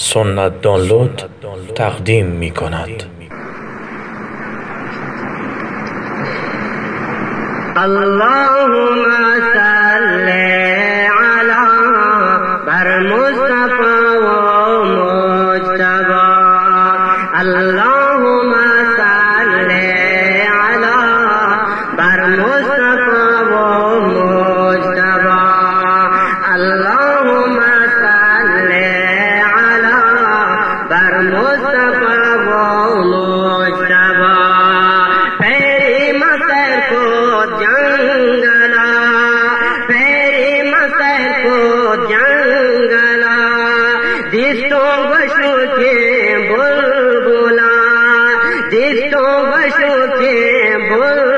سنت دانلود تقدیم می کند اللهم صل على بر مصطفى و مجتبا اللهم صل على بر مصطفى گلا جس تو بسو کے بول بولا جس تو بسو کے بول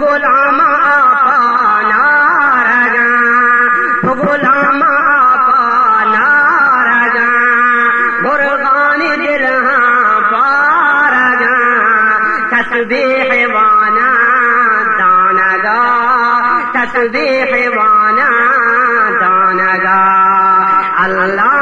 غلام پانا رجا غلام پانا رجا برغان دل پارا جا تصویر وانا دانا گا تصویر وانا دانا گا اللہ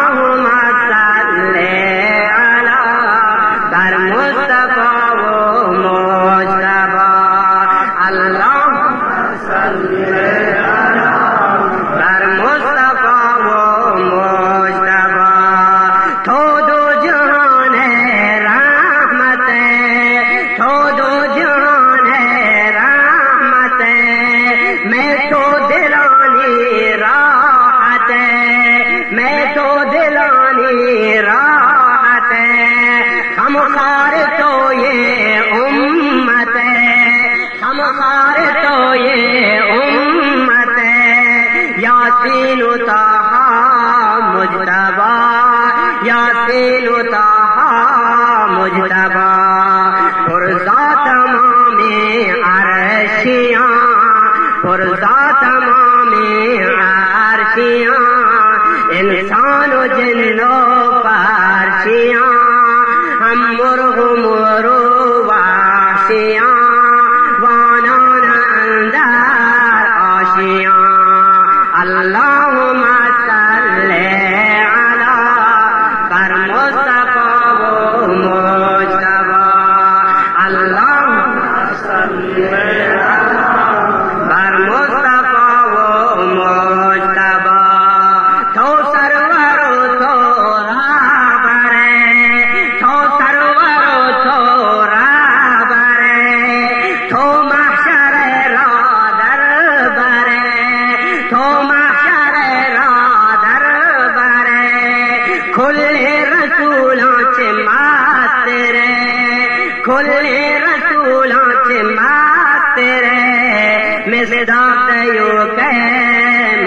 年您 مصداق یو کہ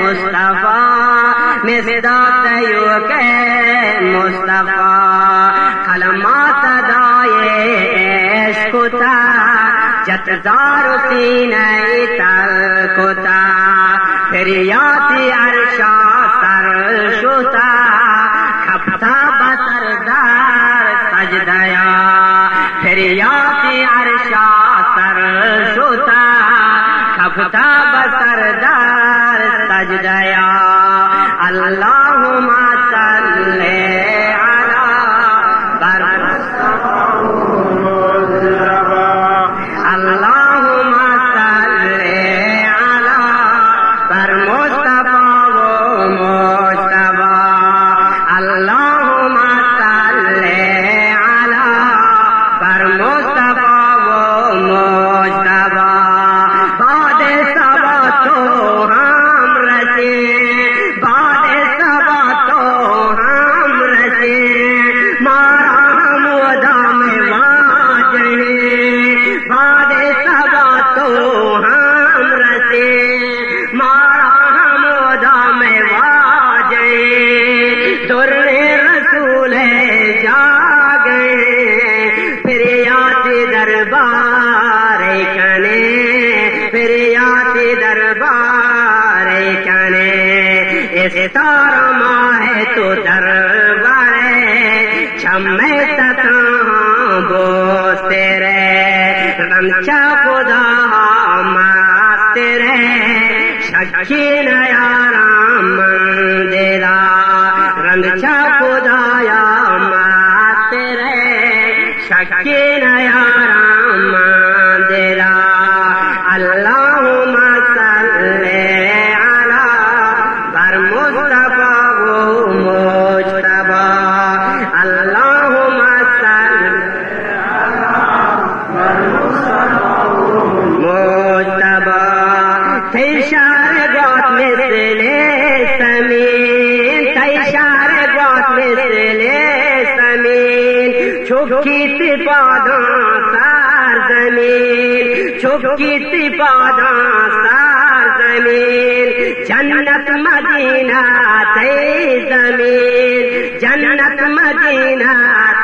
مصطفیٰ مصداق یو کہ مصطفیٰ۔ کلمات دائے عشقتا جتدار سینہ تلکتا۔ پھر یاتی عرشا سر شتا کھپتا بسردار سجدیا۔ پھر یاتی کھپتا سردار سجدہ اس ماہ تو دربار چھمے تتا بوس تیرے رمچا خدا ماس تیرے شکی نیا رام مندرا رنگ چا خدایا ماس تیرے شکی نیا رام تشار قوت مثل سمين تشار قوت مثل سمين چھکی تپادا سار زمین چھکی تپادا سار زمین۔ جنت مدینہ تے زمین، جنت مدینہ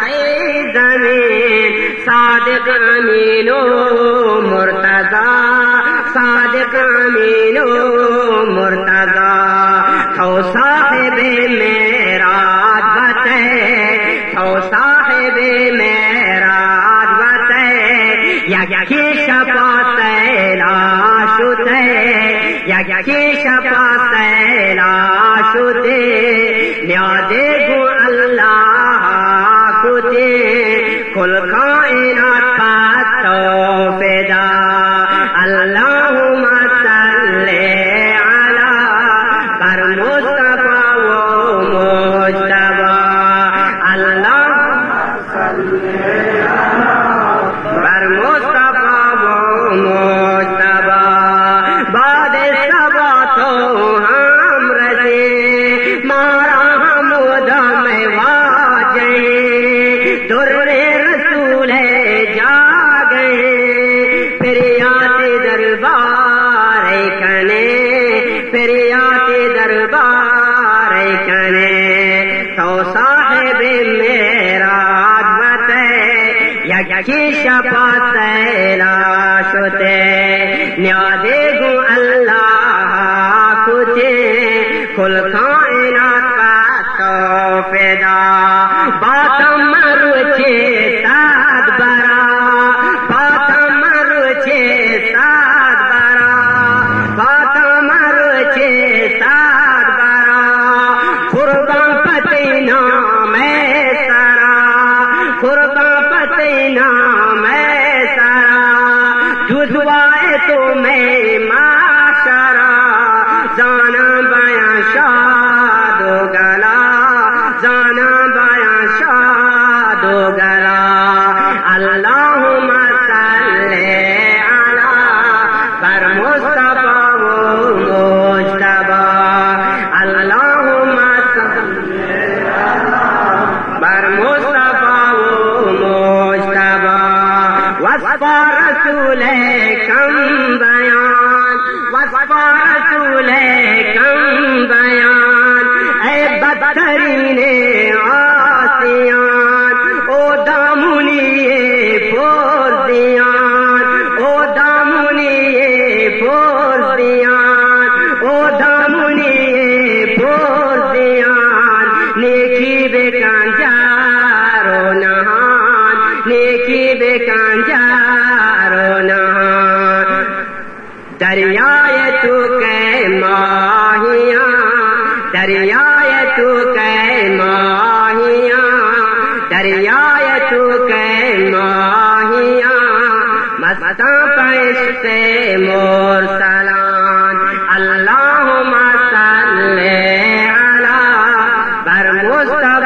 تے زمین۔ صادق امین و مرتضی۔ صادق امین و مرتضی تو صاحب میرا بتے تو صاحب میرا کل کائنات کا تو پیدا باتم روچے سات برا باتم روچے سات برا باتم روچے سات برا قربان پتینا میں سرا قربان پتینا میں سرا جزوائے تو میں معاشرہ، جانا دریائے تو کہ ماہیاں، دریائے تو کہ ماہیاں، دریائے تو کہ ماہیاں۔ مستا پیش سے مور سلام اللہ مسل بر مصطفیٰ